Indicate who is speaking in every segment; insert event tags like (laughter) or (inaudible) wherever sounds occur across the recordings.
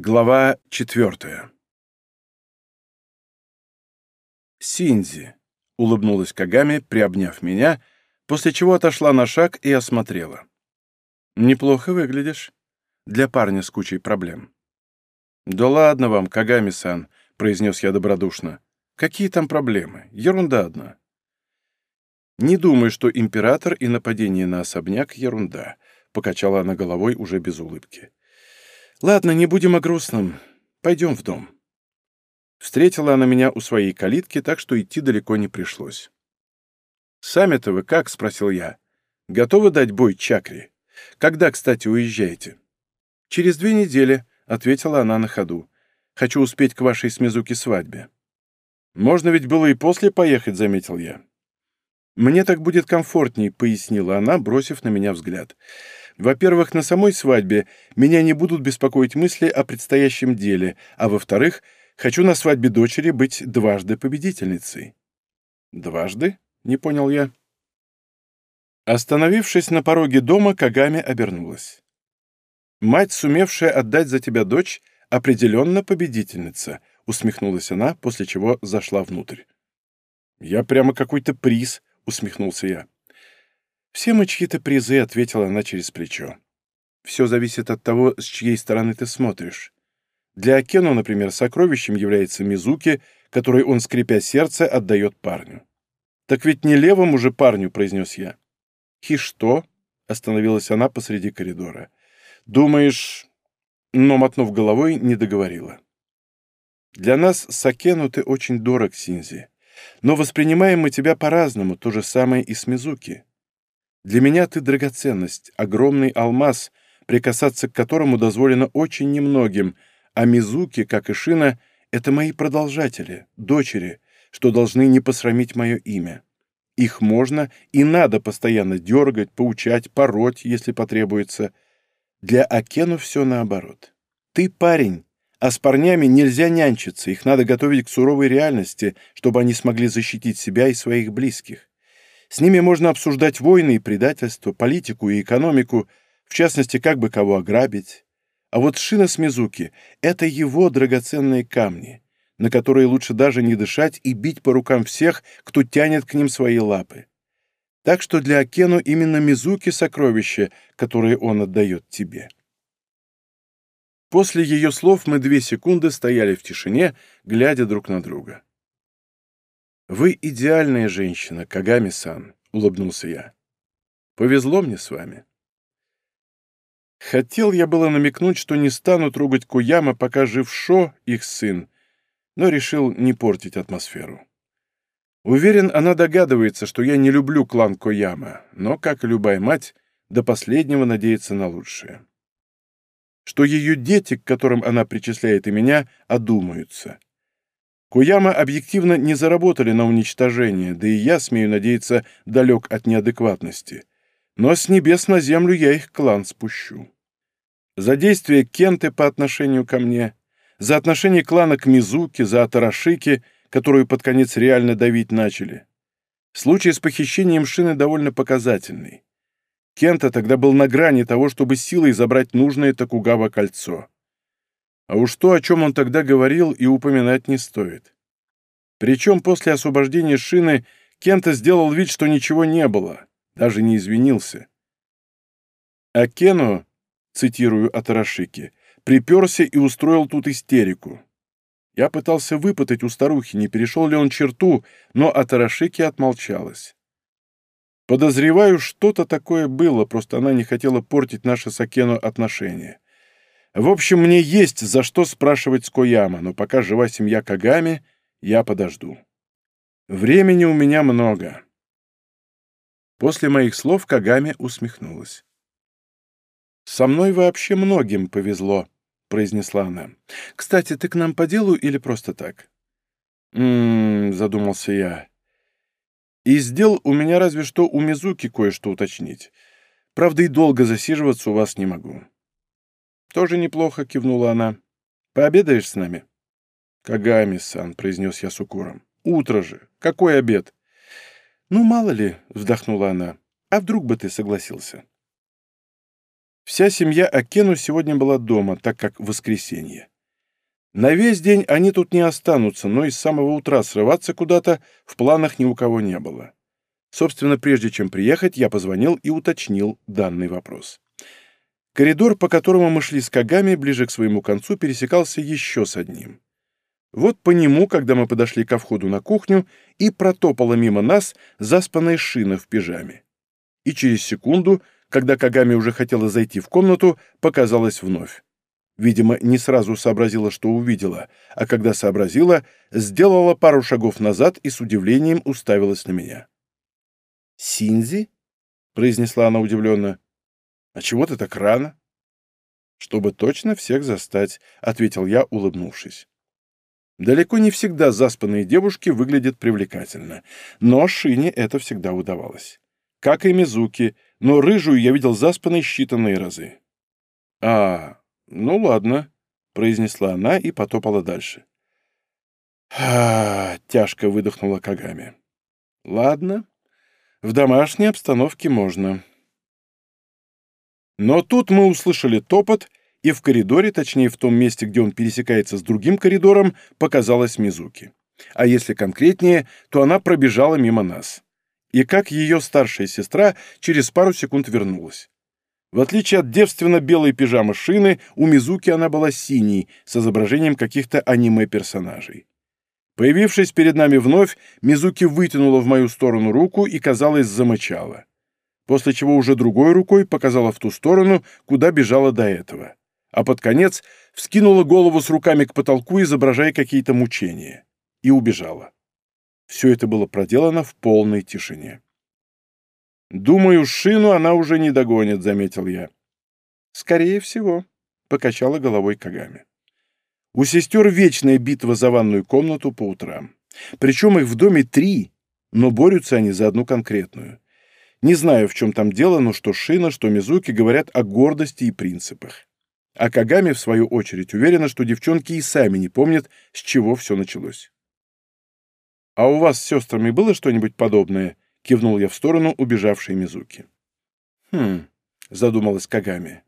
Speaker 1: Глава четвертая. «Синзи», — улыбнулась Кагами, приобняв меня, после чего отошла на шаг и осмотрела. «Неплохо выглядишь. Для парня с кучей проблем». «Да ладно вам, Кагами-сан», — произнес я добродушно. «Какие там проблемы? Ерунда одна». «Не думаю, что император и нападение на особняк — ерунда», — покачала она головой уже без улыбки. «Ладно, не будем о грустном. Пойдем в дом». Встретила она меня у своей калитки, так что идти далеко не пришлось. «Сами-то вы как?» — спросил я. «Готовы дать бой чакре? Когда, кстати, уезжаете?» «Через две недели», — ответила она на ходу. «Хочу успеть к вашей с Мизуки свадьбе». «Можно ведь было и после поехать», — заметил я. «Мне так будет комфортней», — пояснила она, бросив на меня взгляд. Во-первых, на самой свадьбе меня не будут беспокоить мысли о предстоящем деле, а во-вторых, хочу на свадьбе дочери быть дважды победительницей. «Дважды?» — не понял я. Остановившись на пороге дома, Кагами обернулась. «Мать, сумевшая отдать за тебя дочь, определенно победительница», — усмехнулась она, после чего зашла внутрь. «Я прямо какой-то приз», — усмехнулся я. «Все мы чьи-то призы», — ответила она через плечо. «Все зависит от того, с чьей стороны ты смотришь. Для Акену, например, сокровищем является Мизуки, который он, скрипя сердце, отдает парню. «Так ведь не левому же парню», — произнес я. «И что?» — остановилась она посреди коридора. «Думаешь...» Но, мотнув головой, не договорила. «Для нас с Акену ты очень дорог, Синзи. Но воспринимаем мы тебя по-разному, то же самое и с Мизуки. Для меня ты драгоценность, огромный алмаз, прикасаться к которому дозволено очень немногим, а Мизуки, как и Шина, это мои продолжатели, дочери, что должны не посрамить мое имя. Их можно и надо постоянно дергать, поучать, пороть, если потребуется. Для Акену все наоборот. Ты парень, а с парнями нельзя нянчиться, их надо готовить к суровой реальности, чтобы они смогли защитить себя и своих близких. С ними можно обсуждать войны и предательство, политику и экономику, в частности, как бы кого ограбить. А вот шина с Мизуки — это его драгоценные камни, на которые лучше даже не дышать и бить по рукам всех, кто тянет к ним свои лапы. Так что для Акену именно Мизуки — сокровище, которое он отдает тебе. После ее слов мы две секунды стояли в тишине, глядя друг на друга. «Вы идеальная женщина, Кагами-сан», — улыбнулся я. «Повезло мне с вами». Хотел я было намекнуть, что не стану трогать Куяма, пока жив Шо, их сын, но решил не портить атмосферу. Уверен, она догадывается, что я не люблю клан Кояма, но, как и любая мать, до последнего надеется на лучшее. Что ее дети, к которым она причисляет и меня, одумаются. Куяма объективно не заработали на уничтожение, да и я, смею надеяться, далек от неадекватности. Но с небес на землю я их клан спущу. За действия Кенты по отношению ко мне, за отношение клана к Мизуке, за Атарашики, которую под конец реально давить начали. Случай с похищением шины довольно показательный. Кента тогда был на грани того, чтобы силой забрать нужное Токугава кольцо. А уж то, о чем он тогда говорил, и упоминать не стоит. Причем после освобождения шины Кента сделал вид, что ничего не было, даже не извинился. А Кену, цитирую от Рашики, приперся и устроил тут истерику. Я пытался выпытать у старухи, не перешел ли он черту, но Атарашики отмолчалась. Подозреваю, что-то такое было, просто она не хотела портить наши с Акену отношения. В общем, мне есть за что спрашивать с Кояма, но пока жива семья Кагами, я подожду. Времени у меня много. После моих слов Кагами усмехнулась. «Со мной вообще многим повезло», — произнесла она. «Кстати, ты к нам по делу или просто так?» «М-м-м», задумался я. «Из дел у меня разве что у Мизуки кое-что уточнить. Правда, и долго засиживаться у вас не могу». «Тоже неплохо», — кивнула она. «Пообедаешь с нами?» «Кагами-сан», — произнес я с укором. «Утро же. Какой обед?» «Ну, мало ли», — вздохнула она. «А вдруг бы ты согласился?» Вся семья Акену сегодня была дома, так как воскресенье. На весь день они тут не останутся, но и с самого утра срываться куда-то в планах ни у кого не было. Собственно, прежде чем приехать, я позвонил и уточнил данный вопрос. Коридор, по которому мы шли с Кагами, ближе к своему концу, пересекался еще с одним. Вот по нему, когда мы подошли ко входу на кухню, и протопала мимо нас заспанная шина в пижаме. И через секунду, когда Кагами уже хотела зайти в комнату, показалась вновь. Видимо, не сразу сообразила, что увидела, а когда сообразила, сделала пару шагов назад и с удивлением уставилась на меня. «Синзи?» — произнесла она удивленно. «А чего ты так рано?» «Чтобы точно всех застать», — ответил я, улыбнувшись. Далеко не всегда заспанные девушки выглядят привлекательно, но Шине это всегда удавалось. Как и Мизуки, но рыжую я видел заспанной считанные разы. «А, ну ладно», — произнесла она и потопала дальше. «А, тяжко выдохнула Кагами. «Ладно, в домашней обстановке можно». Но тут мы услышали топот, и в коридоре, точнее в том месте, где он пересекается с другим коридором, показалась Мизуки. А если конкретнее, то она пробежала мимо нас. И как ее старшая сестра через пару секунд вернулась. В отличие от девственно-белой пижамы Шины, у Мизуки она была синей, с изображением каких-то аниме-персонажей. Появившись перед нами вновь, Мизуки вытянула в мою сторону руку и, казалось, замычала после чего уже другой рукой показала в ту сторону, куда бежала до этого. А под конец вскинула голову с руками к потолку, изображая какие-то мучения. И убежала. Все это было проделано в полной тишине. «Думаю, шину она уже не догонит», — заметил я. «Скорее всего», — покачала головой Кагами. «У сестер вечная битва за ванную комнату по утрам. Причем их в доме три, но борются они за одну конкретную. Не знаю, в чем там дело, но что Шина, что Мизуки говорят о гордости и принципах. А Кагами, в свою очередь, уверена, что девчонки и сами не помнят, с чего все началось. «А у вас с сестрами было что-нибудь подобное?» — кивнул я в сторону убежавшей Мизуки. «Хм», — задумалась Кагами.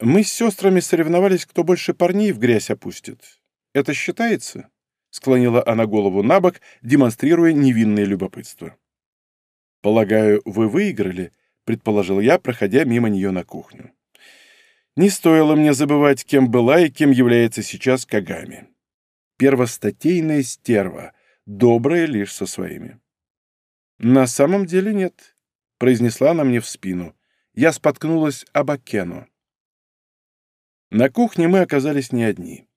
Speaker 1: «Мы с сестрами соревновались, кто больше парней в грязь опустит. Это считается?» — склонила она голову на бок, демонстрируя невинное любопытство. «Полагаю, вы выиграли?» — предположил я, проходя мимо нее на кухню. Не стоило мне забывать, кем была и кем является сейчас Кагами. Первостатейная стерва, добрая лишь со своими. «На самом деле нет», — произнесла она мне в спину. Я споткнулась об Акену. На кухне мы оказались не одни.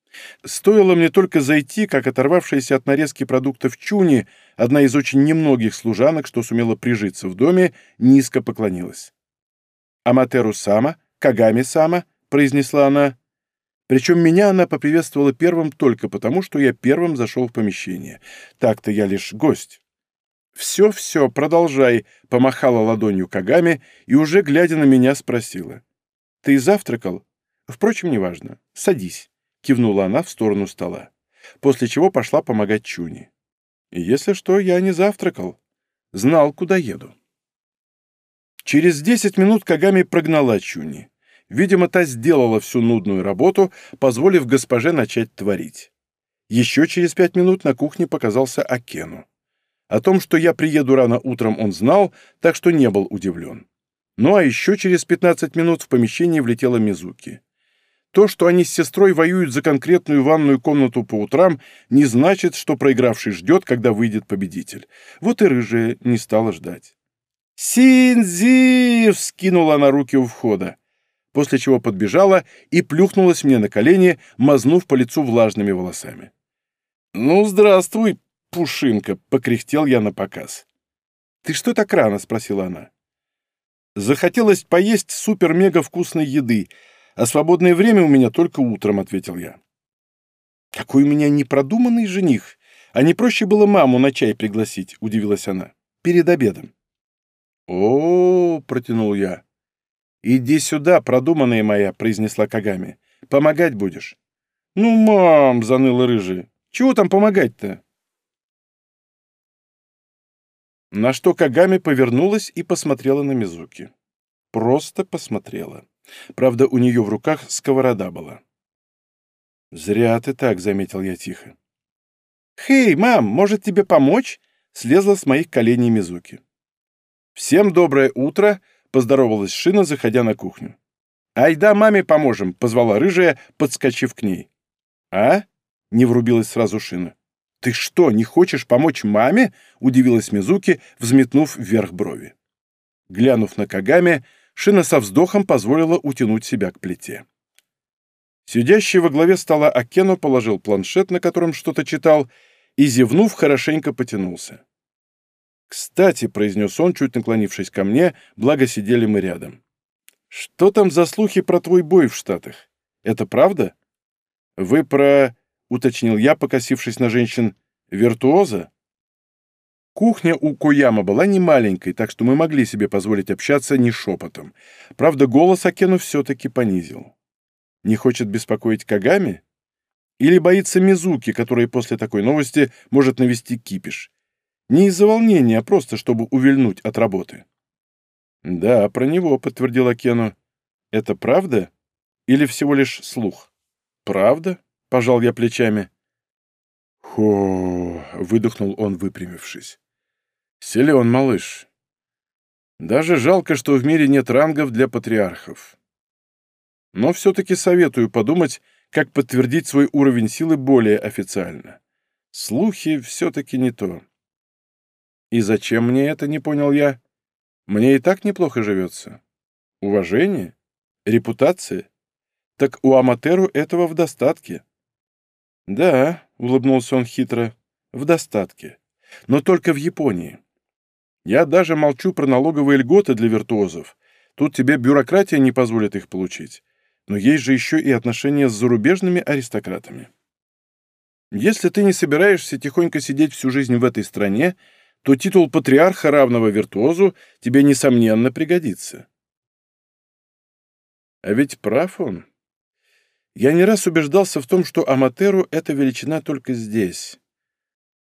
Speaker 1: Стоило мне только зайти, как оторвавшаяся от нарезки продуктов Чуни, одна из очень немногих служанок, что сумела прижиться в доме, низко поклонилась. «Аматеру Сама, Кагами Сама», — произнесла она. Причем меня она поприветствовала первым только потому, что я первым зашел в помещение. Так-то я лишь гость. «Все-все, продолжай», — помахала ладонью Кагами и уже, глядя на меня, спросила. «Ты завтракал? Впрочем, неважно. Садись» кивнула она в сторону стола, после чего пошла помогать Чуни. если что, я не завтракал. Знал, куда еду. Через десять минут Кагами прогнала Чуни. Видимо, та сделала всю нудную работу, позволив госпоже начать творить. Еще через пять минут на кухне показался Акену. О том, что я приеду рано утром, он знал, так что не был удивлен. Ну а еще через пятнадцать минут в помещение влетела Мизуки. То, что они с сестрой воюют за конкретную ванную комнату по утрам, не значит, что проигравший ждет, когда выйдет победитель. Вот и рыжая не стала ждать. «Синзи!» — вскинула она руки у входа, после чего подбежала и плюхнулась мне на колени, мазнув по лицу влажными волосами. «Ну, здравствуй, Пушинка!» — покряхтел я на показ. «Ты что так рано?» — спросила она. «Захотелось поесть супер-мега вкусной еды», а свободное время у меня только утром», — ответил я. «Какой у меня непродуманный жених! А не проще было маму на чай пригласить?» — удивилась она. «Перед обедом». «О, -о, -о — протянул я. «Иди сюда, продуманная моя», — произнесла Кагами. «Помогать будешь». «Ну, мам», — заныла рыжая, — «чего там помогать-то?» На что Кагами повернулась и посмотрела на Мизуки. Просто посмотрела. Правда, у нее в руках сковорода была. «Зря ты так», — заметил я тихо. «Хей, мам, может тебе помочь?» — слезла с моих коленей Мизуки. «Всем доброе утро!» — поздоровалась Шина, заходя на кухню. «Айда маме поможем!» — позвала рыжая, подскочив к ней. «А?» — не врубилась сразу Шина. «Ты что, не хочешь помочь маме?» — удивилась Мизуки, взметнув вверх брови. Глянув на Кагами, Шина со вздохом позволила утянуть себя к плите. Сидящий во главе стола Акену положил планшет, на котором что-то читал, и, зевнув, хорошенько потянулся. «Кстати», — произнес он, чуть наклонившись ко мне, благо сидели мы рядом. «Что там за слухи про твой бой в Штатах? Это правда?» «Вы про...» — уточнил я, покосившись на женщин. «Виртуоза?» Кухня у Кояма была не маленькой, так что мы могли себе позволить общаться не шепотом. Правда, голос Акену все-таки понизил. Не хочет беспокоить Кагами? Или боится Мизуки, которая после такой новости может навести кипиш? Не из-за волнения, а просто чтобы увильнуть от работы. «Да, про него», — подтвердил Акену. «Это правда? Или всего лишь слух?» «Правда?» — пожал я плечами. «Хо!» — выдохнул он, выпрямившись. «Силен, малыш. Даже жалко, что в мире нет рангов для патриархов. Но все-таки советую подумать, как подтвердить свой уровень силы более официально. Слухи все-таки не то. И зачем мне это, не понял я? Мне и так неплохо живется. Уважение? Репутация? Так у Аматеру этого в достатке. Да, улыбнулся он хитро, в достатке. Но только в Японии. Я даже молчу про налоговые льготы для виртуозов. Тут тебе бюрократия не позволит их получить но есть же еще и отношения с зарубежными аристократами. Если ты не собираешься тихонько сидеть всю жизнь в этой стране, то титул патриарха равного виртуозу тебе, несомненно, пригодится. А ведь прав он. Я не раз убеждался в том, что Аматеру — это величина только здесь.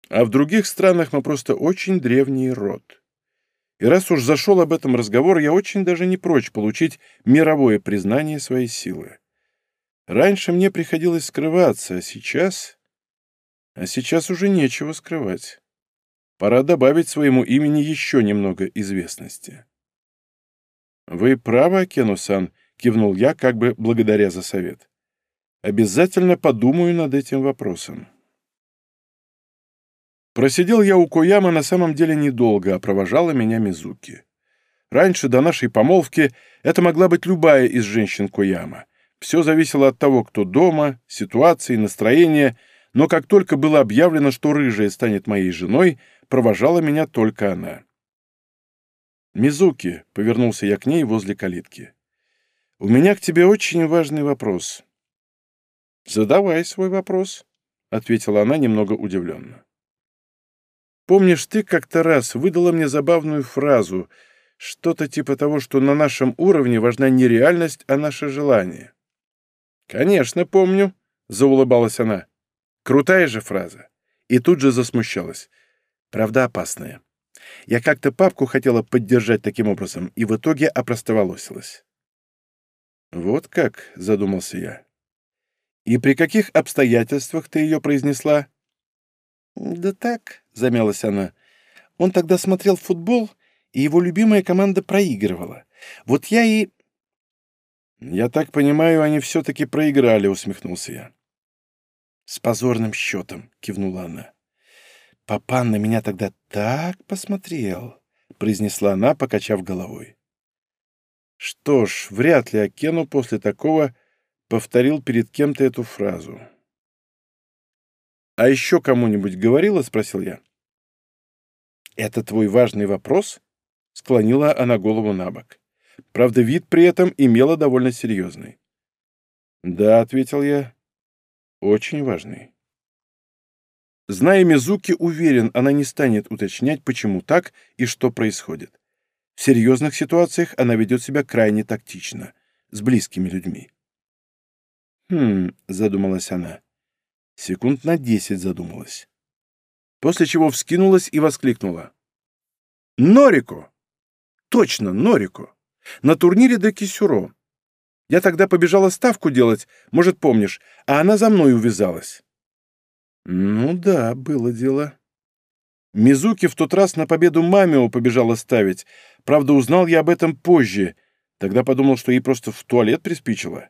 Speaker 1: А в других странах мы просто очень древний род. И раз уж зашел об этом разговор, я очень даже не прочь получить мировое признание своей силы. Раньше мне приходилось скрываться, а сейчас... А сейчас уже нечего скрывать. Пора добавить своему имени еще немного известности. «Вы правы, Акену-сан», — кивнул я, как бы благодаря за совет. «Обязательно подумаю над этим вопросом». Просидел я у Кояма на самом деле недолго, а провожала меня Мизуки. Раньше, до нашей помолвки, это могла быть любая из женщин Кояма. Все зависело от того, кто дома, ситуации, настроения, но как только было объявлено, что рыжая станет моей женой, провожала меня только она. «Мизуки», — повернулся я к ней возле калитки, — «у меня к тебе очень важный вопрос». «Задавай свой вопрос», — ответила она немного удивленно. Помнишь, ты как-то раз выдала мне забавную фразу, что-то типа того, что на нашем уровне важна не реальность, а наше желание. «Конечно, помню», — заулыбалась она. «Крутая же фраза». И тут же засмущалась. Правда, опасная. Я как-то папку хотела поддержать таким образом, и в итоге опростоволосилась. «Вот как», — задумался я. «И при каких обстоятельствах ты ее произнесла?» «Да так», — замялась она. «Он тогда смотрел футбол, и его любимая команда проигрывала. Вот я и...» «Я так понимаю, они все-таки проиграли», — усмехнулся я. «С позорным счетом», — кивнула она. «Папан на меня тогда так посмотрел», — произнесла она, покачав головой. Что ж, вряд ли Акену после такого повторил перед кем-то эту фразу. «А еще кому-нибудь говорила?» — спросил я. «Это твой важный вопрос?» — склонила она голову на бок. Правда, вид при этом имела довольно серьезный. «Да», — ответил я, — «очень важный». Зная Мизуки, уверен, она не станет уточнять, почему так и что происходит. В серьезных ситуациях она ведет себя крайне тактично, с близкими людьми. «Хм», — задумалась она, Секунд на десять задумалась. После чего вскинулась и воскликнула. «Норико! Точно, Норико! На турнире до Кисюро. Я тогда побежала ставку делать, может, помнишь, а она за мной увязалась». «Ну да, было дело». Мизуки в тот раз на победу Мамио побежала ставить. Правда, узнал я об этом позже. Тогда подумал, что ей просто в туалет приспичило.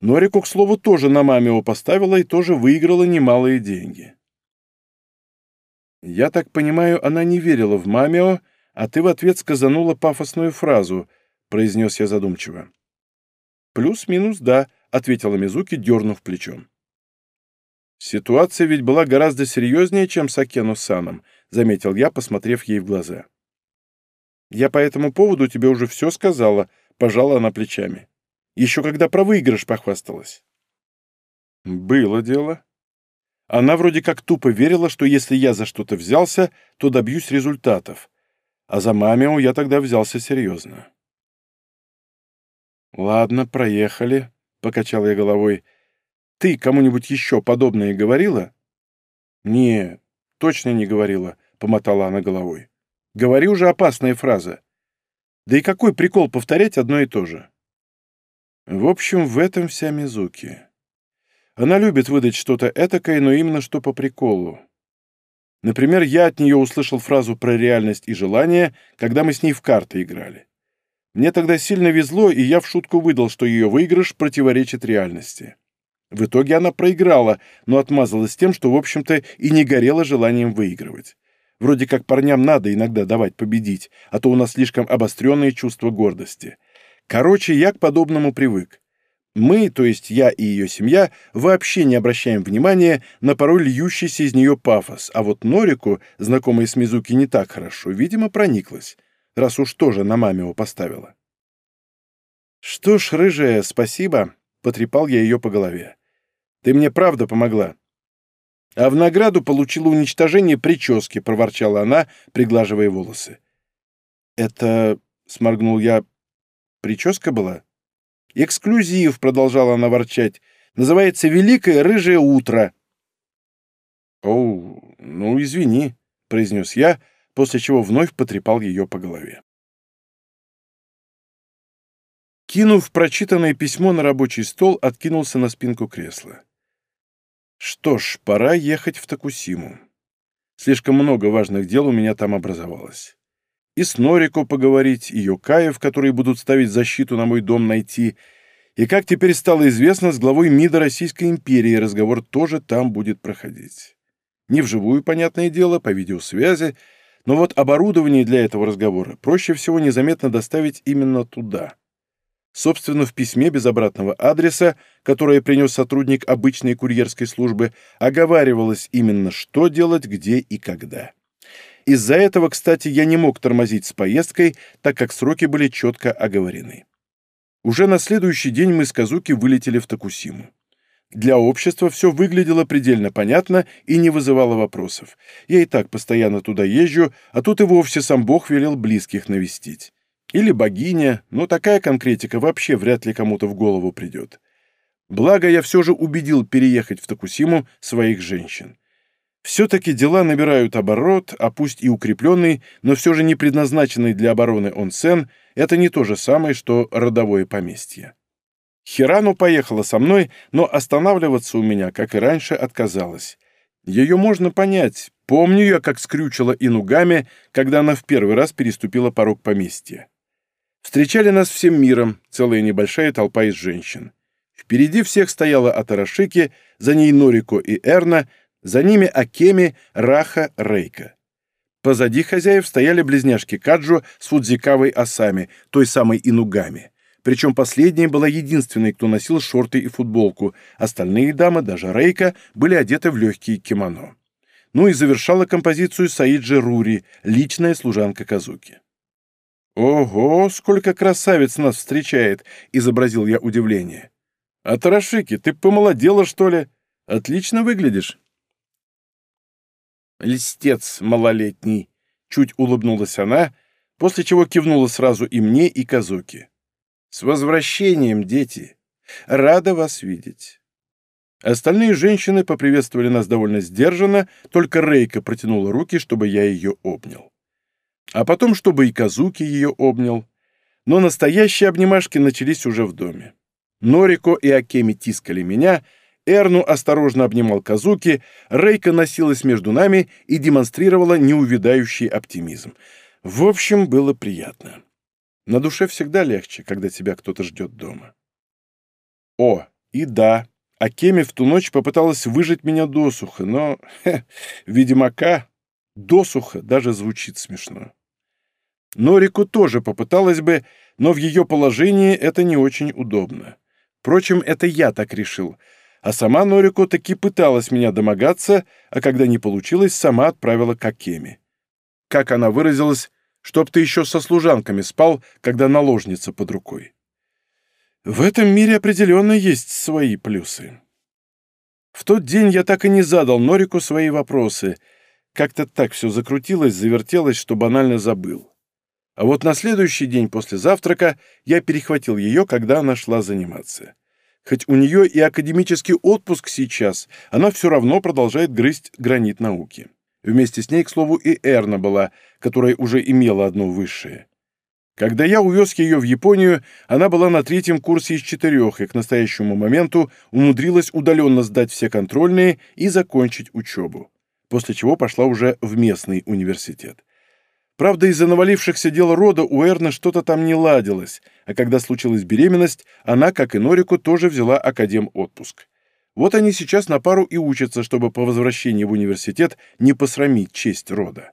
Speaker 1: Норику, к слову, тоже на Мамио поставила и тоже выиграла немалые деньги. Я так понимаю, она не верила в Мамио, а ты в ответ сказанула пафосную фразу, произнес я задумчиво. Плюс-минус да, ответила Мизуки, дернув плечом. Ситуация ведь была гораздо серьезнее, чем с Акену-саном, заметил я, посмотрев ей в глаза. Я по этому поводу тебе уже все сказала, пожала она плечами. Еще когда про выигрыш похвасталась. Было дело. Она вроде как тупо верила, что если я за что-то взялся, то добьюсь результатов. А за мамио я тогда взялся серьезно. «Ладно, проехали», — покачал я головой. «Ты кому-нибудь еще подобное говорила?» «Не, точно не говорила», — помотала она головой. «Говори уже опасная фраза. Да и какой прикол повторять одно и то же?» В общем, в этом вся Мизуки. Она любит выдать что-то этакое, но именно что по приколу. Например, я от нее услышал фразу про реальность и желание, когда мы с ней в карты играли. Мне тогда сильно везло, и я в шутку выдал, что ее выигрыш противоречит реальности. В итоге она проиграла, но отмазалась тем, что, в общем-то, и не горела желанием выигрывать. Вроде как парням надо иногда давать победить, а то у нас слишком обостренные чувства гордости. Короче, я к подобному привык. Мы, то есть я и ее семья, вообще не обращаем внимания на порой льющийся из нее пафос, а вот Норику, знакомая с Мизуки не так хорошо, видимо, прониклась раз уж тоже на маме его поставила. «Что ж, рыжая, спасибо», — потрепал я ее по голове. «Ты мне правда помогла». «А в награду получила уничтожение прически», — проворчала она, приглаживая волосы. «Это...» — сморгнул я. «Прическа была?» «Эксклюзив», — продолжала она ворчать. «Называется «Великое рыжее утро». «Оу, ну, извини», — произнес я, — после чего вновь потрепал ее по голове. Кинув прочитанное письмо на рабочий стол, откинулся на спинку кресла. Что ж, пора ехать в Такусиму. Слишком много важных дел у меня там образовалось. И с Норико поговорить, и Йокаев, которые будут ставить защиту на мой дом, найти. И, как теперь стало известно, с главой МИДа Российской империи разговор тоже там будет проходить. Не вживую, понятное дело, по видеосвязи, но вот оборудование для этого разговора проще всего незаметно доставить именно туда. Собственно, в письме без обратного адреса, которое принес сотрудник обычной курьерской службы, оговаривалось именно, что делать, где и когда. Из-за этого, кстати, я не мог тормозить с поездкой, так как сроки были четко оговорены. Уже на следующий день мы с Казуки вылетели в Токусиму. Для общества все выглядело предельно понятно и не вызывало вопросов. Я и так постоянно туда езжу, а тут и вовсе сам Бог велел близких навестить. Или богиня, но такая конкретика вообще вряд ли кому-то в голову придет. Благо, я все же убедил переехать в Токусиму своих женщин. Все-таки дела набирают оборот, а пусть и укрепленный, но все же не предназначенный для обороны онсен, это не то же самое, что родовое поместье. Хирану поехала со мной, но останавливаться у меня, как и раньше, отказалась. Ее можно понять. Помню я, как скрючила Инугами, когда она в первый раз переступила порог поместья. Встречали нас всем миром, целая небольшая толпа из женщин. Впереди всех стояла Атарашики, за ней Норико и Эрна, за ними Акеми, Раха, Рейка. Позади хозяев стояли близняшки Каджо с Фудзикавой Асами, той самой Инугами. Причем последняя была единственной, кто носил шорты и футболку. Остальные дамы, даже Рейка, были одеты в легкие кимоно. Ну и завершала композицию Саиджи Рури, личная служанка Казуки. «Ого, сколько красавиц нас встречает!» — изобразил я удивление. «А Тарашики, ты помолодела, что ли? Отлично выглядишь!» «Льстец малолетний!» — чуть улыбнулась она, после чего кивнула сразу и мне, и Казуки. С возвращением, дети! Рада вас видеть!» Остальные женщины поприветствовали нас довольно сдержанно, только Рейка протянула руки, чтобы я ее обнял. А потом, чтобы и Казуки ее обнял. Но настоящие обнимашки начались уже в доме. Норико и Акеми тискали меня, Эрну осторожно обнимал Казуки, Рейка носилась между нами и демонстрировала неувядающий оптимизм. В общем, было приятно. На душе всегда легче, когда тебя кто-то ждет дома. О, и да, Акеми в ту ночь попыталась выжить меня досуха, но, хе, ведьмака досуха даже звучит смешно. Норику тоже попыталась бы, но в ее положении это не очень удобно. Впрочем, это я так решил, а сама Норико таки пыталась меня домогаться, а когда не получилось, сама отправила к Акеме. Как она выразилась, чтоб ты еще со служанками спал, когда наложница под рукой. В этом мире определенно есть свои плюсы. В тот день я так и не задал Норику свои вопросы. Как-то так все закрутилось, завертелось, что банально забыл. А вот на следующий день после завтрака я перехватил ее, когда она шла заниматься. Хоть у нее и академический отпуск сейчас, она все равно продолжает грызть гранит науки. Вместе с ней, к слову, и Эрна была, которая уже имела одно высшее. Когда я увез ее в Японию, она была на третьем курсе из четырех и к настоящему моменту умудрилась удаленно сдать все контрольные и закончить учебу, после чего пошла уже в местный университет. Правда, из-за навалившихся дел рода у Эрны что-то там не ладилось, а когда случилась беременность, она, как и Норику, тоже взяла академ отпуск. Вот они сейчас на пару и учатся, чтобы по возвращении в университет не посрамить честь рода.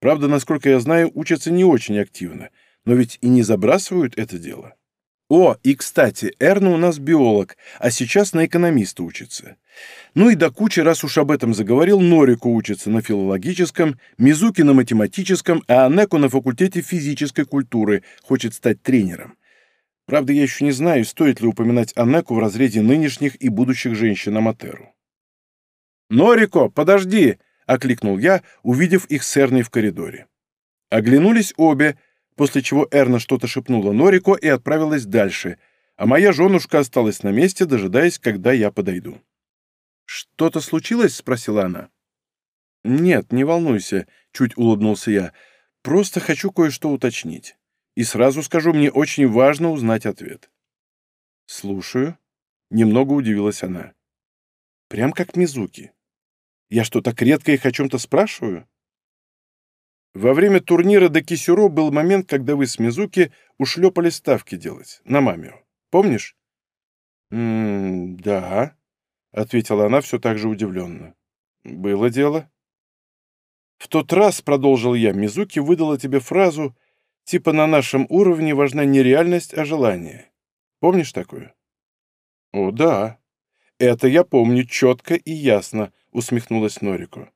Speaker 1: Правда, насколько я знаю, учатся не очень активно, но ведь и не забрасывают это дело. О, и, кстати, Эрна у нас биолог, а сейчас на экономиста учится. Ну и до кучи, раз уж об этом заговорил, Норику учится на филологическом, Мизуки на математическом, а Анеку на факультете физической культуры, хочет стать тренером. Правда, я еще не знаю, стоит ли упоминать Анеку в разрезе нынешних и будущих женщин Аматеру. «Норико, подожди!» — окликнул я, увидев их с Эрной в коридоре. Оглянулись обе, после чего Эрна что-то шепнула Норико и отправилась дальше, а моя женушка осталась на месте, дожидаясь, когда я подойду. «Что-то случилось?» — спросила она. «Нет, не волнуйся», — чуть улыбнулся я. «Просто хочу кое-что уточнить. И сразу скажу, мне очень важно узнать ответ». «Слушаю», — немного удивилась она. «Прям как Мизуки. Я что, так редко их о чем-то спрашиваю?» Во время турнира до Кисюро был момент, когда вы с Мизуки ушлепали ставки делать, на мамию. Помнишь? «М -м, да», — ответила она все так же удивленно. «Было дело». «В тот раз, — продолжил я, — Мизуки выдала тебе фразу, типа на нашем уровне важна не реальность, а желание. Помнишь такую?» «О, да. Это я помню четко и ясно», — усмехнулась Норико.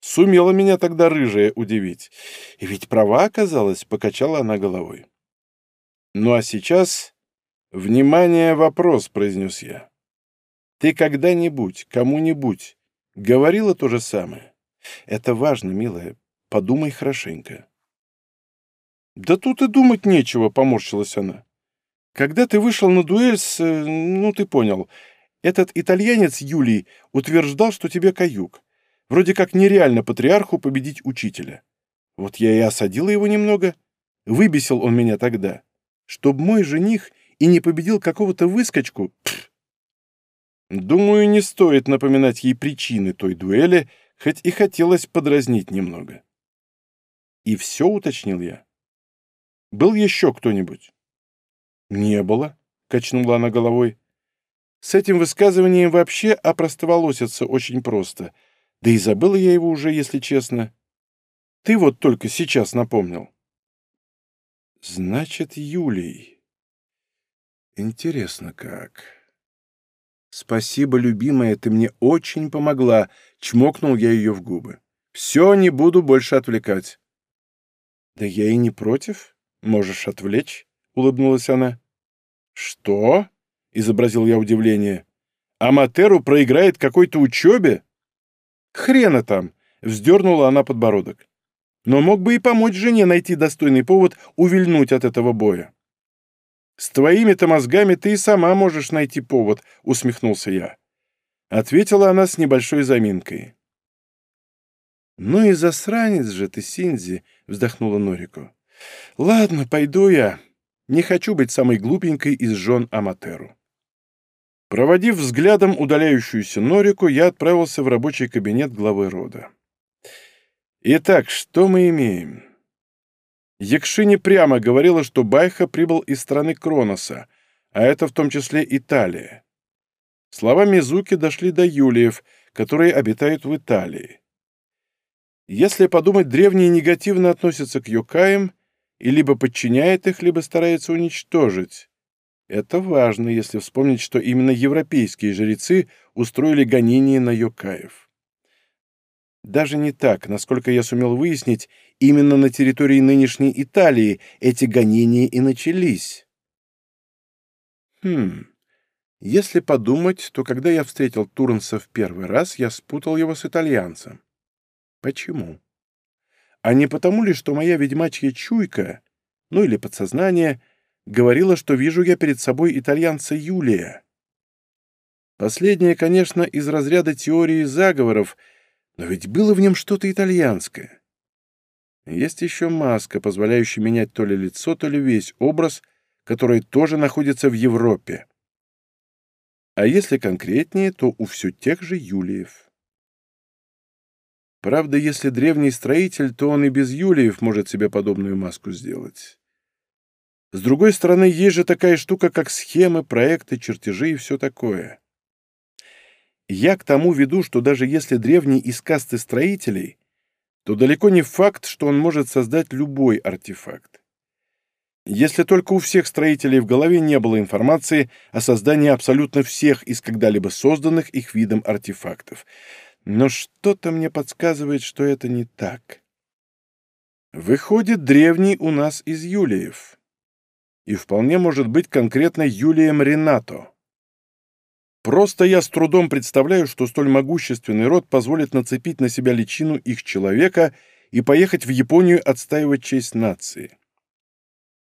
Speaker 1: Сумела меня тогда рыжая удивить. И ведь права оказалась, покачала она головой. Ну а сейчас... «Внимание, вопрос», — произнес я. «Ты когда-нибудь, кому-нибудь говорила то же самое? Это важно, милая. Подумай хорошенько». «Да тут и думать нечего», — поморщилась она. «Когда ты вышел на дуэль с... Э, ну, ты понял. Этот итальянец Юлий утверждал, что тебе каюк. Вроде как нереально патриарху победить учителя. Вот я и осадила его немного. Выбесил он меня тогда. Чтоб мой жених и не победил какого-то выскочку. Пфф. Думаю, не стоит напоминать ей причины той дуэли, хоть и хотелось подразнить немного. И все уточнил я. Был еще кто-нибудь? Не было, качнула она головой. С этим высказыванием вообще опростоволоситься очень просто — да и забыла я его уже, если честно. Ты вот только сейчас напомнил. Значит, Юлий. Интересно как. Спасибо, любимая, ты мне очень помогла. Чмокнул я ее в губы. Все, не буду больше отвлекать. Да я и не против. Можешь отвлечь, улыбнулась она. Что? изобразил я удивление. Аматеру проиграет какой-то учебе? Хрена там!» — вздернула она подбородок. «Но мог бы и помочь жене найти достойный повод увильнуть от этого боя». «С твоими-то мозгами ты и сама можешь найти повод», — усмехнулся я. Ответила она с небольшой заминкой. «Ну и засранец же ты, Синзи», — вздохнула Норико. «Ладно, пойду я. Не хочу быть самой глупенькой из жен Аматеру». Проводив взглядом удаляющуюся Норику, я отправился в рабочий кабинет главы рода. Итак, что мы имеем? Якшини прямо говорила, что Байха прибыл из страны Кроноса, а это в том числе Италия. Слова Мизуки дошли до Юлиев, которые обитают в Италии. Если подумать, древние негативно относятся к Йокаям и либо подчиняет их, либо старается уничтожить. Это важно, если вспомнить, что именно европейские жрецы устроили гонения на Йокаев. Даже не так, насколько я сумел выяснить, именно на территории нынешней Италии эти гонения и начались. Хм, если подумать, то когда я встретил Турнса в первый раз, я спутал его с итальянцем. Почему? А не потому ли, что моя ведьмачья чуйка, ну или подсознание, говорила, что вижу я перед собой итальянца Юлия? Последнее, конечно, из разряда теории заговоров, но ведь было в нем что-то итальянское. Есть еще маска, позволяющая менять то ли лицо, то ли весь образ, который тоже находится в Европе. А если конкретнее, то у все тех же Юлиев. Правда, если древний строитель, то он и без Юлиев может себе подобную маску сделать. С другой стороны, есть же такая штука, как схемы, проекты, чертежи и все такое. Я к тому веду, что даже если древний из касты строителей, то далеко не факт, что он может создать любой артефакт. Если только у всех строителей в голове не было информации о создании абсолютно всех из когда-либо созданных их видом артефактов — но что-то мне подсказывает, что это не так. Выходит, древний у нас из Юлиев. И вполне может быть конкретно Юлием Ренато. Просто я с трудом представляю, что столь могущественный род позволит нацепить на себя личину их человека и поехать в Японию отстаивать честь нации.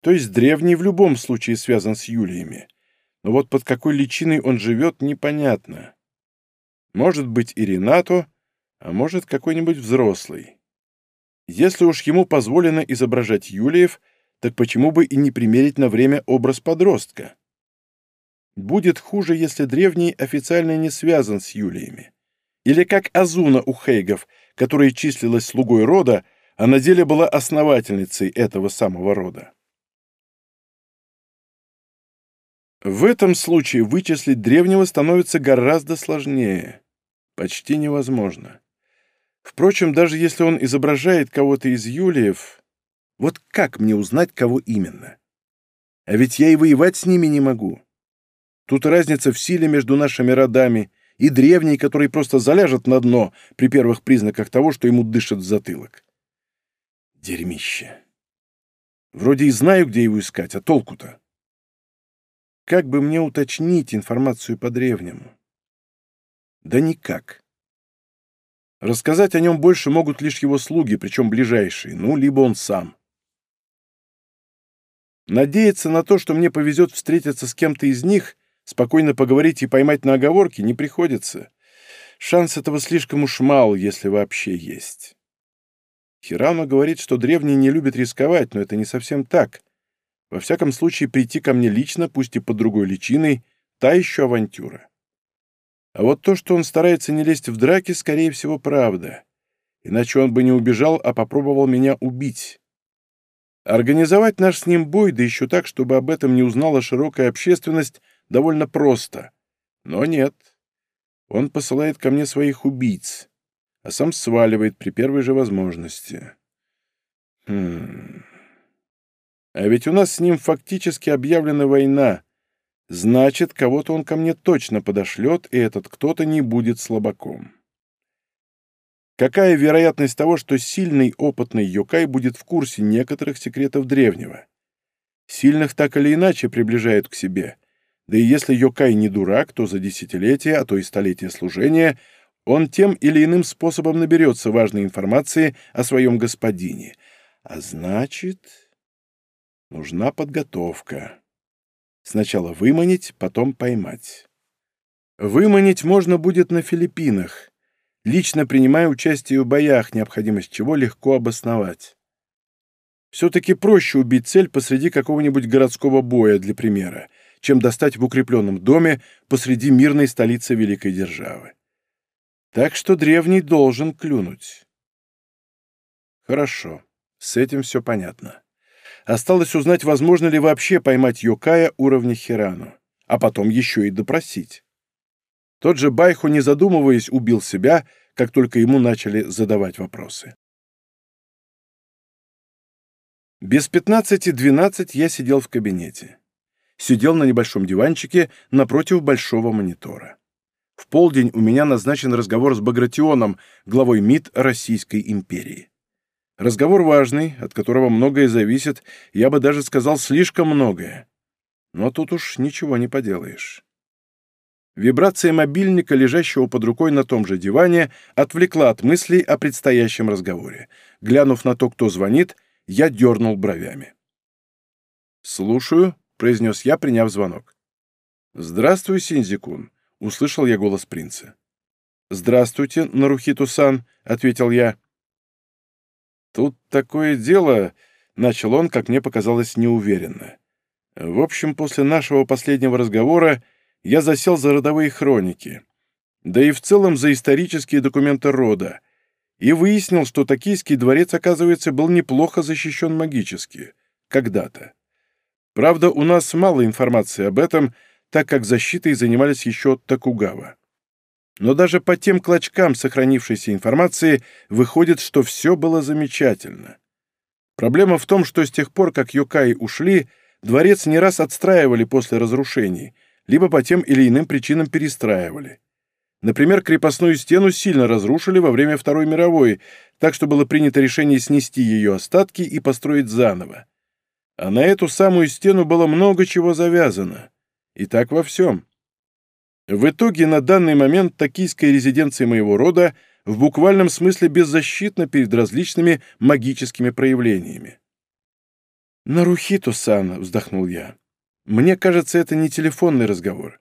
Speaker 1: То есть древний в любом случае связан с Юлиями. Но вот под какой личиной он живет, непонятно. Может быть и Ренато, а может какой-нибудь взрослый. Если уж ему позволено изображать Юлиев, так почему бы и не примерить на время образ подростка? Будет хуже, если древний официально не связан с Юлиями. Или как Азуна у Хейгов, которая числилась слугой рода, а на деле была основательницей этого самого рода. В этом случае вычислить древнего становится гораздо сложнее. Почти невозможно. Впрочем, даже если он изображает кого-то из Юлиев, вот как мне узнать, кого именно? А ведь я и воевать с ними не могу. Тут разница в силе между нашими родами и древний, который просто заляжет на дно при первых признаках того, что ему дышит в затылок. Дерьмище. Вроде и знаю, где его искать, а толку-то? Как бы мне уточнить информацию по древнему? Да никак. Рассказать о нем больше могут лишь его слуги, причем ближайшие, ну, либо он сам. Надеяться на то, что мне повезет встретиться с кем-то из них, спокойно поговорить и поймать на оговорки, не приходится. Шанс этого слишком уж мал, если вообще есть. Хирано говорит, что древний не любит рисковать, но это не совсем так. Во всяком случае, прийти ко мне лично, пусть и под другой личиной, та еще авантюра. А вот то, что он старается не лезть в драки, скорее всего, правда. Иначе он бы не убежал, а попробовал меня убить. Организовать наш с ним бой, да еще так, чтобы об этом не узнала широкая общественность, довольно просто. Но нет. Он посылает ко мне своих убийц, а сам сваливает при первой же возможности. Хм... А ведь у нас с ним фактически объявлена война. Значит, кого-то он ко мне точно подошлет, и этот кто-то не будет слабаком. Какая вероятность того, что сильный, опытный Йокай будет в курсе некоторых секретов древнего? Сильных так или иначе приближают к себе. Да и если Йокай не дурак, то за десятилетия, а то и столетия служения он тем или иным способом наберется важной информации о своем господине. А значит... Нужна подготовка. Сначала выманить, потом поймать. Выманить можно будет на Филиппинах, лично принимая участие в боях, необходимость чего легко обосновать. Все-таки проще убить цель посреди какого-нибудь городского боя, для примера, чем достать в укрепленном доме посреди мирной столицы Великой Державы. Так что древний должен клюнуть. Хорошо, с этим все понятно. Осталось узнать, возможно ли вообще поймать Йокая уровня Хирану, а потом еще и допросить. Тот же Байху, не задумываясь, убил себя, как только ему начали задавать вопросы. Без пятнадцати двенадцать я сидел в кабинете. Сидел на небольшом диванчике напротив большого монитора. В полдень у меня назначен разговор с Багратионом, главой МИД Российской империи. Разговор важный, от которого многое зависит, я бы даже сказал, слишком многое. Но тут уж ничего не поделаешь. Вибрация мобильника, лежащего под рукой на том же диване, отвлекла от мыслей о предстоящем разговоре. Глянув на то, кто звонит, я дернул бровями. «Слушаю», — произнес я, приняв звонок. «Здравствуй, Синзикун», — услышал я голос принца. «Здравствуйте, Нарухиту-сан», — ответил я. «Тут такое дело», — начал он, как мне показалось, неуверенно. «В общем, после нашего последнего разговора я засел за родовые хроники, да и в целом за исторические документы рода, и выяснил, что Токийский дворец, оказывается, был неплохо защищен магически. Когда-то. Правда, у нас мало информации об этом, так как защитой занимались еще Токугава. Но даже по тем клочкам сохранившейся информации выходит, что все было замечательно. Проблема в том, что с тех пор, как Йокаи ушли, дворец не раз отстраивали после разрушений, либо по тем или иным причинам перестраивали. Например, крепостную стену сильно разрушили во время Второй мировой, так что было принято решение снести ее остатки и построить заново. А на эту самую стену было много чего завязано. И так во всем. В итоге на данный момент токийская резиденция моего рода в буквальном смысле беззащитна перед различными магическими проявлениями. «Нарухито-сан», — вздохнул я, — «мне кажется, это не телефонный разговор».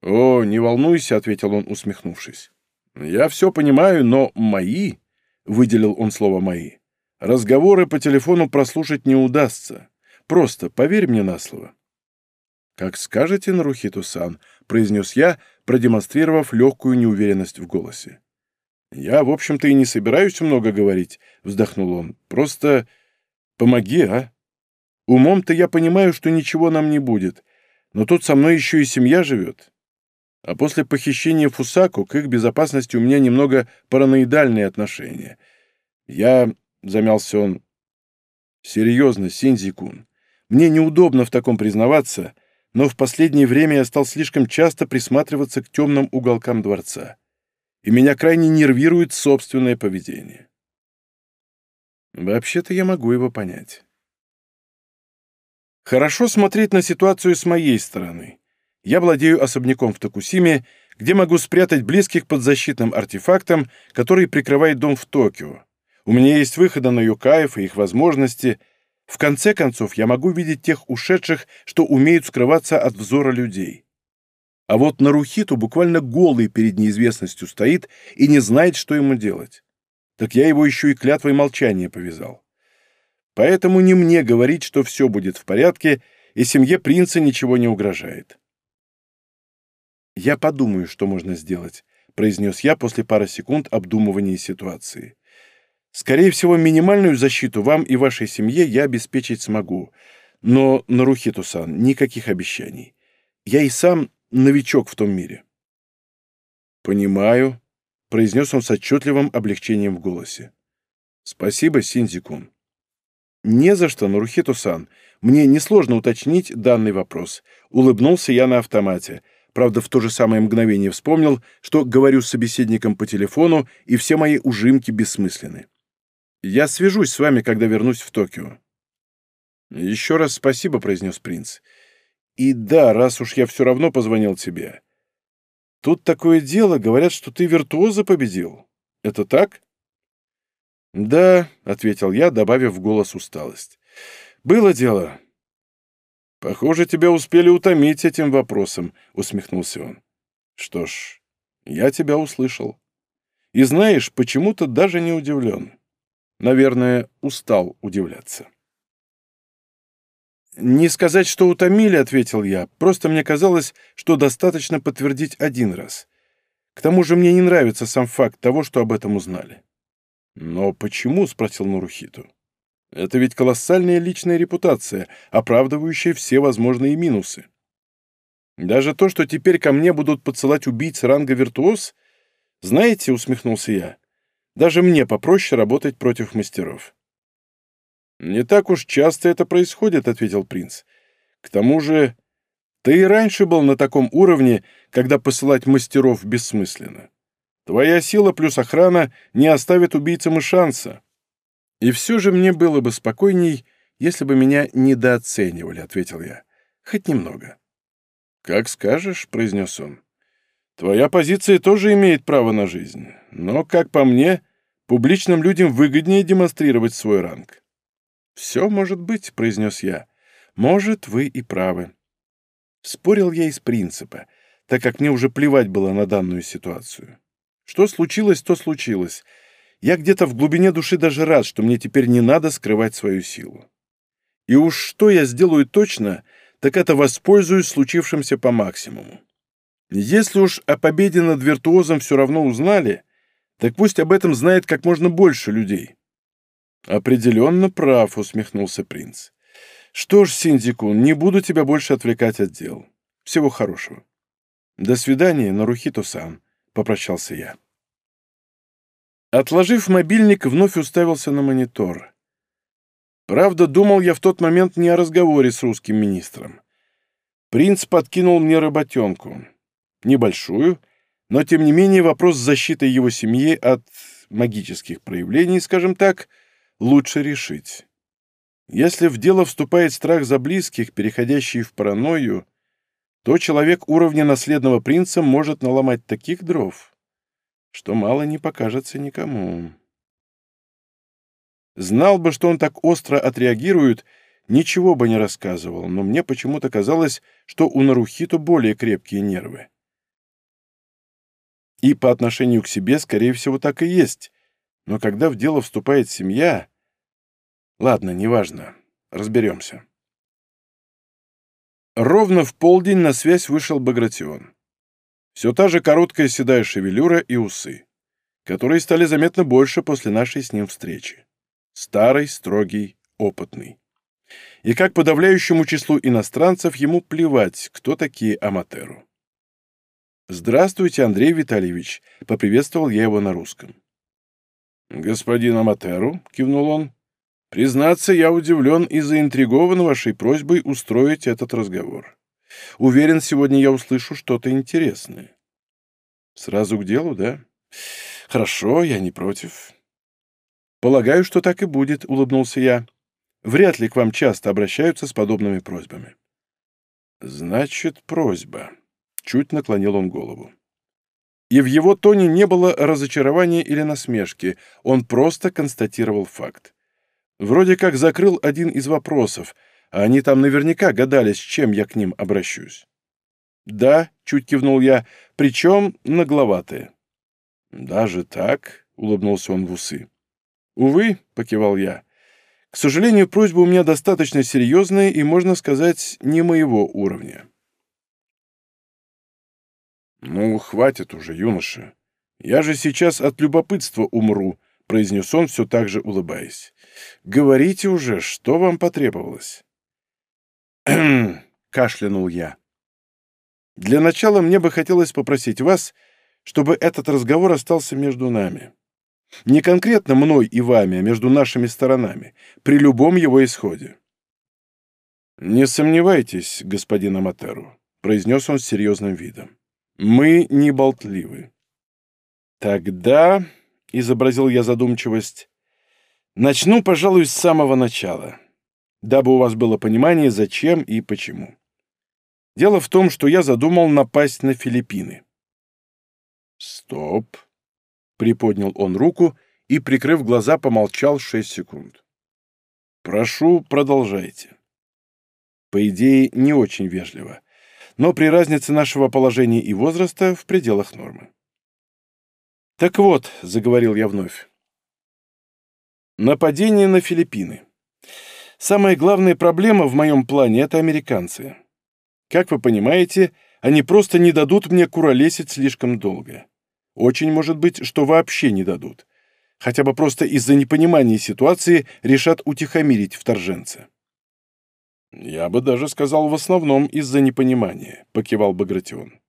Speaker 1: «О, не волнуйся», — ответил он, усмехнувшись. «Я все понимаю, но мои...» — выделил он слово «мои». «Разговоры по телефону прослушать не удастся. Просто поверь мне на слово». «Как скажете, Нарухиту-сан», — произнес я, продемонстрировав легкую неуверенность в голосе. «Я, в общем-то, и не собираюсь много говорить», — вздохнул он. «Просто помоги, а? Умом-то я понимаю, что ничего нам не будет, но тут со мной еще и семья живет. А после похищения Фусаку к их безопасности у меня немного параноидальные отношения. Я...» — замялся он. «Серьезно, Синзи-кун, мне неудобно в таком признаваться, но в последнее время я стал слишком часто присматриваться к темным уголкам дворца, и меня крайне нервирует собственное поведение. Вообще-то я могу его понять. Хорошо смотреть на ситуацию с моей стороны. Я владею особняком в Токусиме, где могу спрятать близких под защитным артефактом, который прикрывает дом в Токио. У меня есть выходы на юкаев и их возможности — в конце концов, я могу видеть тех ушедших, что умеют скрываться от взора людей. А вот Нарухиту буквально голый перед неизвестностью стоит и не знает, что ему делать. Так я его еще и клятвой молчания повязал. Поэтому не мне говорить, что все будет в порядке, и семье принца ничего не угрожает. «Я подумаю, что можно сделать», — произнес я после пары секунд обдумывания ситуации. Скорее всего, минимальную защиту вам и вашей семье я обеспечить смогу. Но, Нарухиту-сан, никаких обещаний. Я и сам новичок в том мире». «Понимаю», — произнес он с отчетливым облегчением в голосе. «Спасибо, Синдзикун». «Не за что, Нарухиту-сан. Мне несложно уточнить данный вопрос». Улыбнулся я на автомате. Правда, в то же самое мгновение вспомнил, что говорю с собеседником по телефону, и все мои ужимки бессмысленны. Я свяжусь с вами, когда вернусь в Токио». «Еще раз спасибо», — произнес принц. «И да, раз уж я все равно позвонил тебе. Тут такое дело, говорят, что ты виртуоза победил. Это так?» «Да», — ответил я, добавив в голос усталость. «Было дело». «Похоже, тебя успели утомить этим вопросом», — усмехнулся он. «Что ж, я тебя услышал. И знаешь, почему-то даже не удивлен». Наверное, устал удивляться. «Не сказать, что утомили», — ответил я. «Просто мне казалось, что достаточно подтвердить один раз. К тому же мне не нравится сам факт того, что об этом узнали». «Но почему?» — спросил Нарухиту. «Это ведь колоссальная личная репутация, оправдывающая все возможные минусы. Даже то, что теперь ко мне будут подсылать убийц ранга виртуоз? Знаете, — усмехнулся я, — даже мне попроще работать против мастеров». «Не так уж часто это происходит», — ответил принц. «К тому же ты и раньше был на таком уровне, когда посылать мастеров бессмысленно. Твоя сила плюс охрана не оставит убийцам и шанса. И все же мне было бы спокойней, если бы меня недооценивали», — ответил я. «Хоть немного». «Как скажешь», — произнес он. «Твоя позиция тоже имеет право на жизнь, но, как по мне, публичным людям выгоднее демонстрировать свой ранг». «Все может быть», — произнес я. «Может, вы и правы». Спорил я из принципа, так как мне уже плевать было на данную ситуацию. Что случилось, то случилось. Я где-то в глубине души даже рад, что мне теперь не надо скрывать свою силу. И уж что я сделаю точно, так это воспользуюсь случившимся по максимуму. Если уж о победе над виртуозом все равно узнали, так пусть об этом знает как можно больше людей. «Определенно прав», — усмехнулся принц. «Что ж, Синдикун, не буду тебя больше отвлекать от дел. Всего хорошего». «До свидания, Нарухито-сан», — попрощался я. Отложив мобильник, вновь уставился на монитор. Правда, думал я в тот момент не о разговоре с русским министром. Принц подкинул мне работенку. Небольшую, но, тем не менее, вопрос защиты его семьи от магических проявлений, скажем так — лучше решить. Если в дело вступает страх за близких, переходящий в паранойю, то человек уровня наследного принца может наломать таких дров, что мало не покажется никому. Знал бы, что он так остро отреагирует, ничего бы не рассказывал, но мне почему-то казалось, что у Нарухито более крепкие нервы. И по отношению к себе, скорее всего, так и есть. Но когда в дело вступает семья, Ладно, неважно. Разберемся. Ровно в полдень на связь вышел Багратион. Все та же короткая седая шевелюра и усы, которые стали заметно больше после нашей с ним встречи. Старый, строгий, опытный. И как подавляющему числу иностранцев ему плевать, кто такие Аматеру. «Здравствуйте, Андрей Витальевич», — поприветствовал я его на русском. «Господин Аматеру», — кивнул он, Признаться, я удивлен и заинтригован вашей просьбой устроить этот разговор. Уверен, сегодня я услышу что-то интересное. Сразу к делу, да? Хорошо, я не против. Полагаю, что так и будет, улыбнулся я. Вряд ли к вам часто обращаются с подобными просьбами. Значит, просьба. Чуть наклонил он голову. И в его тоне не было разочарования или насмешки, он просто констатировал факт. Вроде как закрыл один из вопросов, а они там наверняка гадали, с чем я к ним обращусь. «Да», — чуть кивнул я, — «причем нагловатые». «Даже так?» — улыбнулся он в усы. «Увы», — покивал я, — «к сожалению, просьба у меня достаточно серьезная и, можно сказать, не моего уровня». «Ну, хватит уже, юноша. Я же сейчас от любопытства умру», — произнес он, все так же улыбаясь. «Говорите уже, что вам потребовалось?» (clears throat) кашлянул я. «Для начала мне бы хотелось попросить вас, чтобы этот разговор остался между нами. Не конкретно мной и вами, а между нашими сторонами, при любом его исходе». «Не сомневайтесь, господин Аматеру», — произнес он с серьезным видом. «Мы не болтливы». «Тогда...» — изобразил я задумчивость. «Начну, пожалуй, с самого начала, дабы у вас было понимание, зачем и почему. Дело в том, что я задумал напасть на Филиппины». «Стоп!» — приподнял он руку и, прикрыв глаза, помолчал шесть секунд. «Прошу, продолжайте». По идее, не очень вежливо, но при разнице нашего положения и возраста в пределах нормы. «Так вот», — заговорил я вновь, — «нападение на Филиппины. Самая главная проблема в моем плане — это американцы. Как вы понимаете, они просто не дадут мне куролесить слишком долго. Очень может быть, что вообще не дадут. Хотя бы просто из-за непонимания ситуации решат утихомирить вторженца. «Я бы даже сказал, в основном из-за непонимания», — покивал Багратион.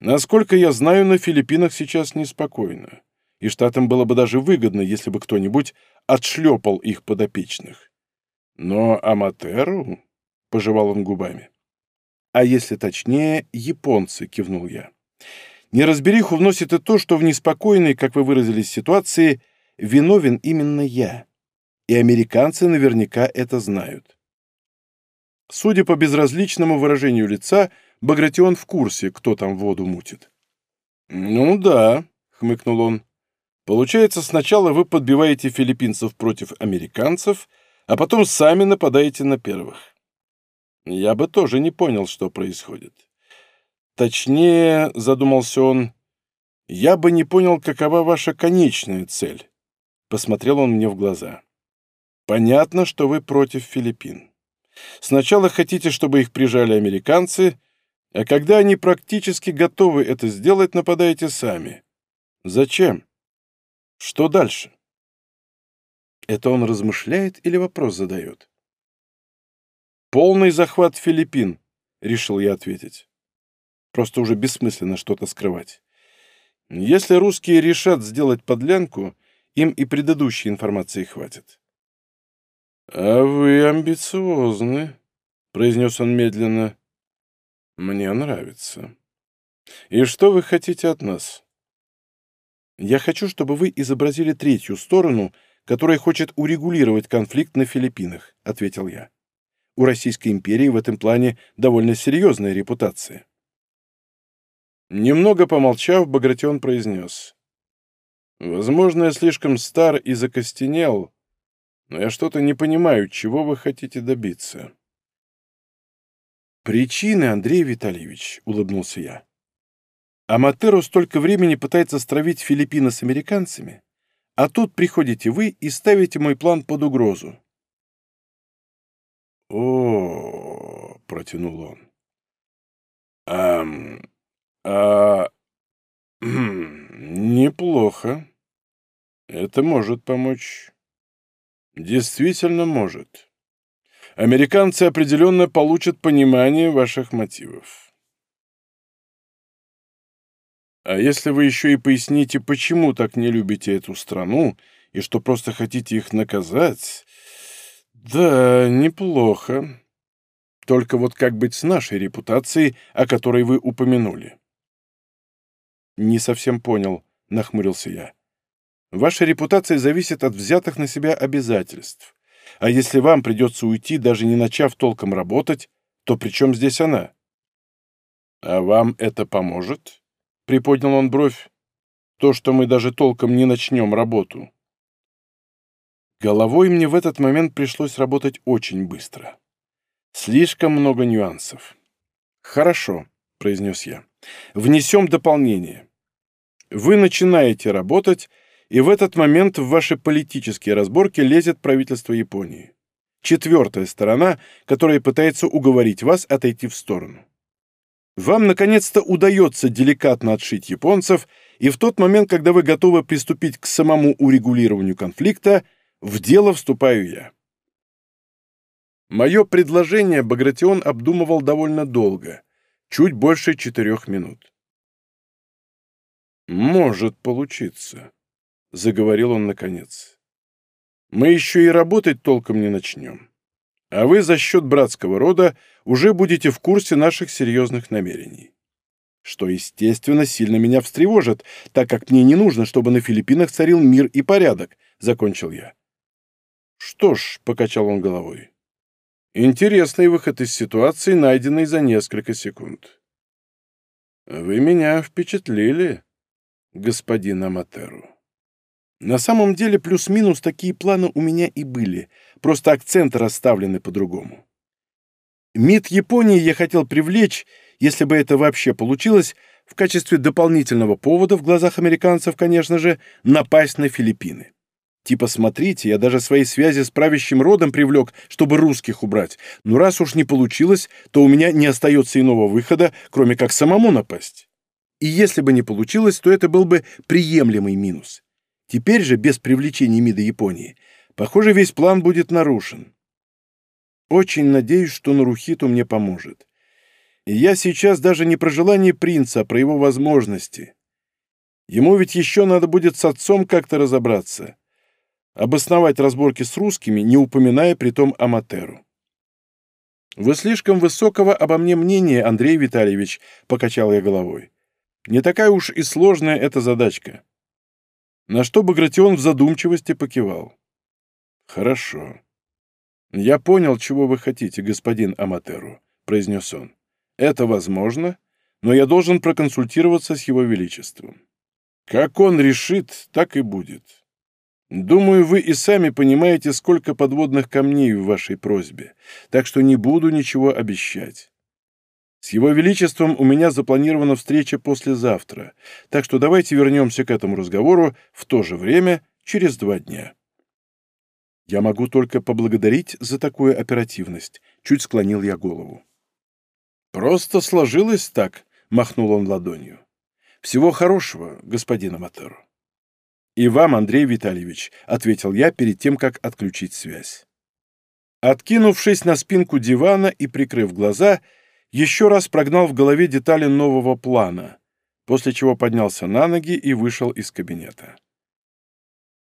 Speaker 1: «Насколько я знаю, на Филиппинах сейчас неспокойно, и штатам было бы даже выгодно, если бы кто-нибудь отшлепал их подопечных. Но Аматеру...» — пожевал он губами. «А если точнее, японцы», — кивнул я. «Неразбериху вносит и то, что в неспокойной, как вы выразились, ситуации виновен именно я. И американцы наверняка это знают. Судя по безразличному выражению лица, Багратион в курсе, кто там воду мутит. «Ну да», — хмыкнул он. «Получается, сначала вы подбиваете филиппинцев против американцев, а потом сами нападаете на первых. Я бы тоже не понял, что происходит. Точнее, задумался он, я бы не понял, какова ваша конечная цель. Посмотрел он мне в глаза. Понятно, что вы против Филиппин. Сначала хотите, чтобы их прижали американцы, а когда они практически готовы это сделать, нападаете сами. Зачем? Что дальше? Это он размышляет или вопрос задает? «Полный захват Филиппин», — решил я ответить. Просто уже бессмысленно что-то скрывать. Если русские решат сделать подлянку, им и предыдущей информации хватит. «А вы амбициозны», — произнес он медленно. «Мне нравится. И что вы хотите от нас?» «Я хочу, чтобы вы изобразили третью сторону, которая хочет урегулировать конфликт на Филиппинах», — ответил я. «У Российской империи в этом плане довольно серьезная репутация». Немного помолчав, Багратион произнес. «Возможно, я слишком стар и закостенел, но я что-то не понимаю, чего вы хотите добиться». «Причины, Андрей Витальевич», — улыбнулся я. «Аматеро столько времени пытается стравить Филиппины с американцами, а тут приходите вы и ставите мой план под угрозу». «О, — протянул он, — ам, а, (clears throat) неплохо. Это может помочь». Действительно может. Американцы определенно получат понимание ваших мотивов. А если вы еще и поясните, почему так не любите эту страну и что просто хотите их наказать, да, неплохо. Только вот как быть с нашей репутацией, о которой вы упомянули? Не совсем понял, нахмурился я. Ваша репутация зависит от взятых на себя обязательств. А если вам придется уйти, даже не начав толком работать, то при чем здесь она? А вам это поможет? Приподнял он бровь. То, что мы даже толком не начнем работу. Головой мне в этот момент пришлось работать очень быстро. Слишком много нюансов. «Хорошо», — произнес я. «Внесем дополнение. Вы начинаете работать, и в этот момент в ваши политические разборки лезет правительство Японии. Четвертая сторона, которая пытается уговорить вас отойти в сторону. Вам, наконец-то, удается деликатно отшить японцев, и в тот момент, когда вы готовы приступить к самому урегулированию конфликта, в дело вступаю я. Мое предложение Багратион обдумывал довольно долго, чуть больше четырех минут. «Может получиться», заговорил он наконец. «Мы еще и работать толком не начнем. А вы за счет братского рода уже будете в курсе наших серьезных намерений. Что, естественно, сильно меня встревожит, так как мне не нужно, чтобы на Филиппинах царил мир и порядок», — закончил я. «Что ж», — покачал он головой, — «интересный выход из ситуации, найденный за несколько секунд». «Вы меня впечатлили, господин Аматеру». На самом деле плюс-минус такие планы у меня и были, просто акценты расставлены по-другому. МИД Японии я хотел привлечь, если бы это вообще получилось, в качестве дополнительного повода в глазах американцев, конечно же, напасть на Филиппины. Типа, смотрите, я даже свои связи с правящим родом привлек, чтобы русских убрать. Но раз уж не получилось, то у меня не остается иного выхода, кроме как самому напасть. И если бы не получилось, то это был бы приемлемый минус. Теперь же, без привлечения МИДа Японии, похоже, весь план будет нарушен. Очень надеюсь, что Нарухиту мне поможет. И я сейчас даже не про желание принца, а про его возможности. Ему ведь еще надо будет с отцом как-то разобраться обосновать разборки с русскими, не упоминая при том Аматеру. «Вы слишком высокого обо мне мнения, Андрей Витальевич», — покачал я головой. «Не такая уж и сложная эта задачка». На что Багратион в задумчивости покивал. «Хорошо. Я понял, чего вы хотите, господин Аматеру», — произнес он. «Это возможно, но я должен проконсультироваться с его величеством. Как он решит, так и будет». Думаю, вы и сами понимаете, сколько подводных камней в вашей просьбе, так что не буду ничего обещать. С Его Величеством у меня запланирована встреча послезавтра, так что давайте вернемся к этому разговору в то же время, через два дня. Я могу только поблагодарить за такую оперативность, чуть склонил я голову. Просто сложилось так, махнул он ладонью. Всего хорошего, господин Аматеру. «И вам, Андрей Витальевич», — ответил я перед тем, как отключить связь. Откинувшись на спинку дивана и прикрыв глаза, еще раз прогнал в голове детали нового плана, после чего поднялся на ноги и вышел из кабинета.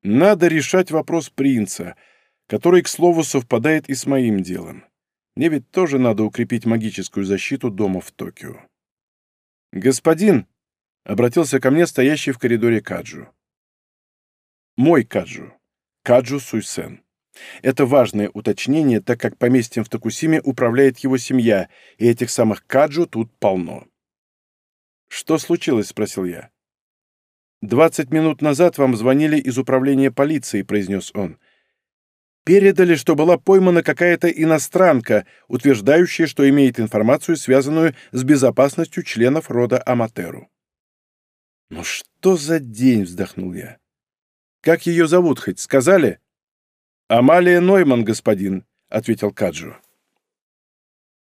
Speaker 1: Надо решать вопрос принца, который, к слову, совпадает и с моим делом. Мне ведь тоже надо укрепить магическую защиту дома в Токио. «Господин!» — обратился ко мне стоящий в коридоре Каджу. Мой Каджу. Каджу Суйсен. Это важное уточнение, так как поместьем в Токусиме управляет его семья, и этих самых Каджу тут полно. «Что случилось?» — спросил я. «Двадцать минут назад вам звонили из управления полиции», — произнес он. «Передали, что была поймана какая-то иностранка, утверждающая, что имеет информацию, связанную с безопасностью членов рода Аматеру». «Ну что за день?» — вздохнул я. Как ее зовут, хоть сказали?» «Амалия Нойман, господин», — ответил Каджу.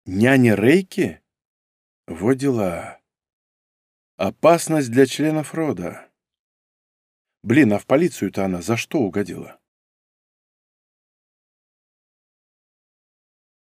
Speaker 1: «Няня Рейки? Вот дела. Опасность для членов рода. Блин, а в полицию-то она за что угодила?»